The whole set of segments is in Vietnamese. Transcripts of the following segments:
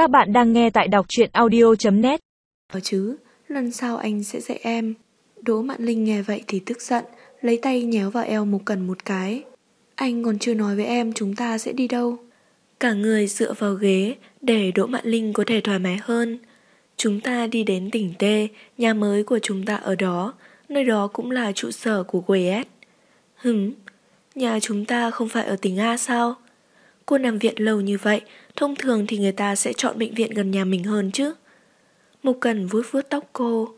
Các bạn đang nghe tại đọc truyện audio.net Ờ chứ, lần sau anh sẽ dạy em. Đỗ Mạn Linh nghe vậy thì tức giận, lấy tay nhéo vào eo Mục Cần một cái. Anh còn chưa nói với em chúng ta sẽ đi đâu. Cả người dựa vào ghế để Đỗ Mạn Linh có thể thoải mái hơn. Chúng ta đi đến tỉnh T, nhà mới của chúng ta ở đó, nơi đó cũng là trụ sở của QS. Hửm, nhà chúng ta không phải ở tỉnh A sao? Cô nằm viện lâu như vậy, thông thường thì người ta sẽ chọn bệnh viện gần nhà mình hơn chứ. Mục Cần vuốt vuốt tóc cô.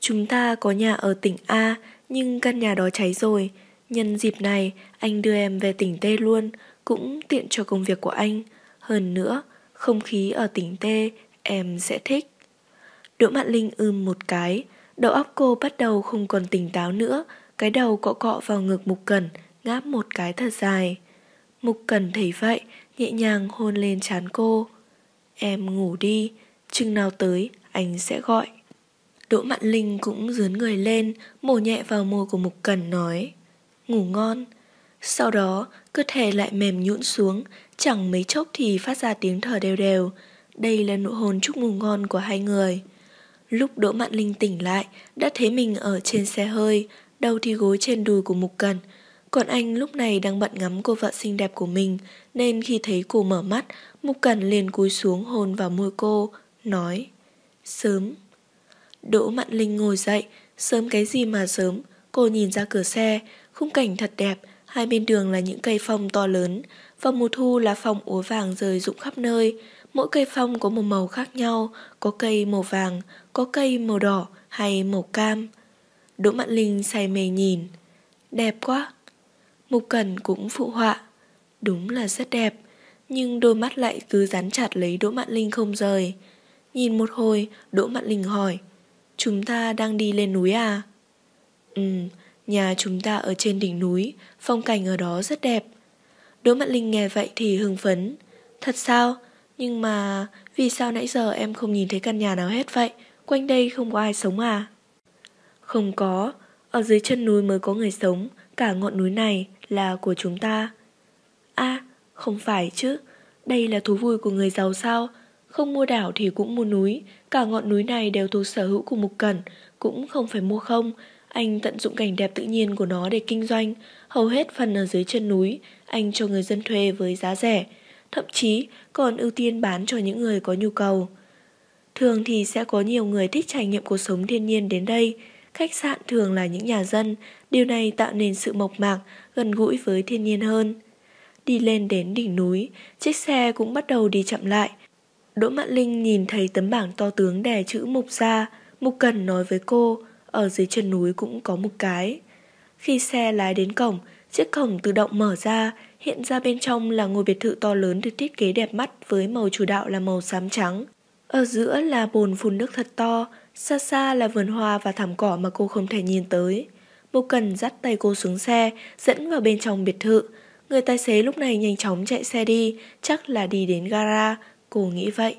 Chúng ta có nhà ở tỉnh A, nhưng căn nhà đó cháy rồi. Nhân dịp này, anh đưa em về tỉnh T luôn, cũng tiện cho công việc của anh. Hơn nữa, không khí ở tỉnh T em sẽ thích. Đỗ Mạn Linh ưm một cái, đầu óc cô bắt đầu không còn tỉnh táo nữa, cái đầu cọ cọ vào ngực Mục Cần, ngáp một cái thật dài. Mục Cần thấy vậy, nhẹ nhàng hôn lên trán cô. Em ngủ đi, chừng nào tới anh sẽ gọi. Đỗ Mạn Linh cũng dướn người lên, mổ nhẹ vào môi của Mục Cần nói. Ngủ ngon. Sau đó, cơ thể lại mềm nhũn xuống, chẳng mấy chốc thì phát ra tiếng thở đều đều. Đây là nụ hôn chúc ngủ ngon của hai người. Lúc Đỗ Mạn Linh tỉnh lại, đã thấy mình ở trên xe hơi, đầu thì gối trên đùi của Mục Cần. Còn anh lúc này đang bận ngắm cô vợ xinh đẹp của mình, nên khi thấy cô mở mắt, Mục Cần liền cúi xuống hôn vào môi cô, nói Sớm. Đỗ Mạn Linh ngồi dậy, sớm cái gì mà sớm, cô nhìn ra cửa xe, khung cảnh thật đẹp, hai bên đường là những cây phong to lớn, vào mùa thu là phong úa vàng rơi rụng khắp nơi, mỗi cây phong có một màu khác nhau, có cây màu vàng, có cây màu đỏ hay màu cam. Đỗ Mạn Linh say mê nhìn. Đẹp quá. Mục Cần cũng phụ họa. Đúng là rất đẹp, nhưng đôi mắt lại cứ dán chặt lấy Đỗ Mạn Linh không rời. Nhìn một hồi, Đỗ Mạn Linh hỏi. Chúng ta đang đi lên núi à? Ừ, nhà chúng ta ở trên đỉnh núi, phong cảnh ở đó rất đẹp. Đỗ Mạn Linh nghe vậy thì hưng phấn. Thật sao? Nhưng mà vì sao nãy giờ em không nhìn thấy căn nhà nào hết vậy? Quanh đây không có ai sống à? Không có, ở dưới chân núi mới có người sống, cả ngọn núi này là của chúng ta. a không phải chứ, đây là thú vui của người giàu sao? Không mua đảo thì cũng mua núi, cả ngọn núi này đều thuộc sở hữu của Mục Cẩn, cũng không phải mua không. Anh tận dụng cảnh đẹp tự nhiên của nó để kinh doanh, hầu hết phần ở dưới chân núi, anh cho người dân thuê với giá rẻ, thậm chí còn ưu tiên bán cho những người có nhu cầu. Thường thì sẽ có nhiều người thích trải nghiệm cuộc sống thiên nhiên đến đây, khách sạn thường là những nhà dân, điều này tạo nên sự mộc mạc, gần gũi với thiên nhiên hơn. Đi lên đến đỉnh núi, chiếc xe cũng bắt đầu đi chậm lại. Đỗ Mạn Linh nhìn thấy tấm bảng to tướng đè chữ mục ra, mục cần nói với cô, ở dưới chân núi cũng có một cái. Khi xe lái đến cổng, chiếc cổng tự động mở ra, hiện ra bên trong là ngôi biệt thự to lớn được thiết kế đẹp mắt với màu chủ đạo là màu xám trắng. Ở giữa là bồn phun nước thật to, xa xa là vườn hoa và thảm cỏ mà cô không thể nhìn tới. Mục Cần dắt tay cô xuống xe, dẫn vào bên trong biệt thự. Người tài xế lúc này nhanh chóng chạy xe đi, chắc là đi đến gara, cô nghĩ vậy.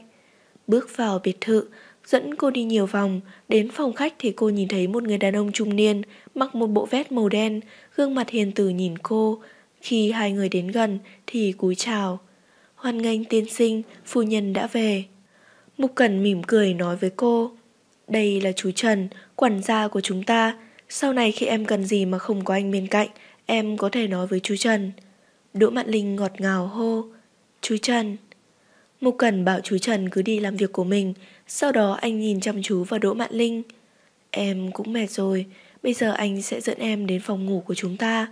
Bước vào biệt thự, dẫn cô đi nhiều vòng, đến phòng khách thì cô nhìn thấy một người đàn ông trung niên, mặc một bộ vest màu đen, gương mặt hiền từ nhìn cô. Khi hai người đến gần thì cúi chào. Hoan nghênh tiên sinh, phu nhân đã về. Mục Cẩn mỉm cười nói với cô, đây là chú Trần, quản gia của chúng ta, sau này khi em cần gì mà không có anh bên cạnh, em có thể nói với chú Trần. Đỗ Mạn Linh ngọt ngào hô, chú Trần. Mục Cẩn bảo chú Trần cứ đi làm việc của mình, sau đó anh nhìn chăm chú vào Đỗ Mạn Linh. Em cũng mệt rồi, bây giờ anh sẽ dẫn em đến phòng ngủ của chúng ta.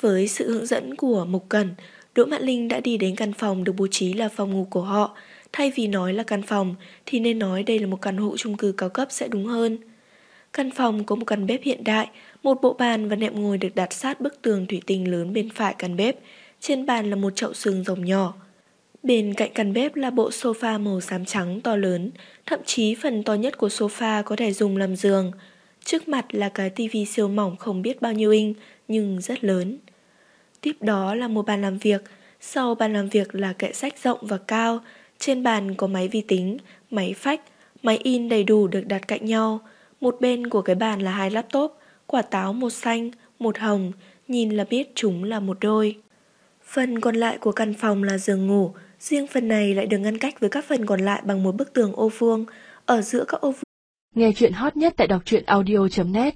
Với sự hướng dẫn của Mục Cẩn, Đỗ Mạn Linh đã đi đến căn phòng được bố trí là phòng ngủ của họ, Thay vì nói là căn phòng thì nên nói đây là một căn hộ chung cư cao cấp sẽ đúng hơn. Căn phòng có một căn bếp hiện đại, một bộ bàn và nệm ngồi được đặt sát bức tường thủy tinh lớn bên phải căn bếp. Trên bàn là một chậu xương rồng nhỏ. Bên cạnh căn bếp là bộ sofa màu xám trắng to lớn, thậm chí phần to nhất của sofa có thể dùng làm giường. Trước mặt là cái tivi siêu mỏng không biết bao nhiêu inch, nhưng rất lớn. Tiếp đó là một bàn làm việc, sau bàn làm việc là kệ sách rộng và cao, trên bàn có máy vi tính, máy phách, máy in đầy đủ được đặt cạnh nhau. Một bên của cái bàn là hai laptop, quả táo một xanh, một hồng, nhìn là biết chúng là một đôi. Phần còn lại của căn phòng là giường ngủ, Riêng phần này lại được ngăn cách với các phần còn lại bằng một bức tường ô vuông. Ở giữa các ô vuông Nghe chuyện hot nhất tại đọc truyện audio.net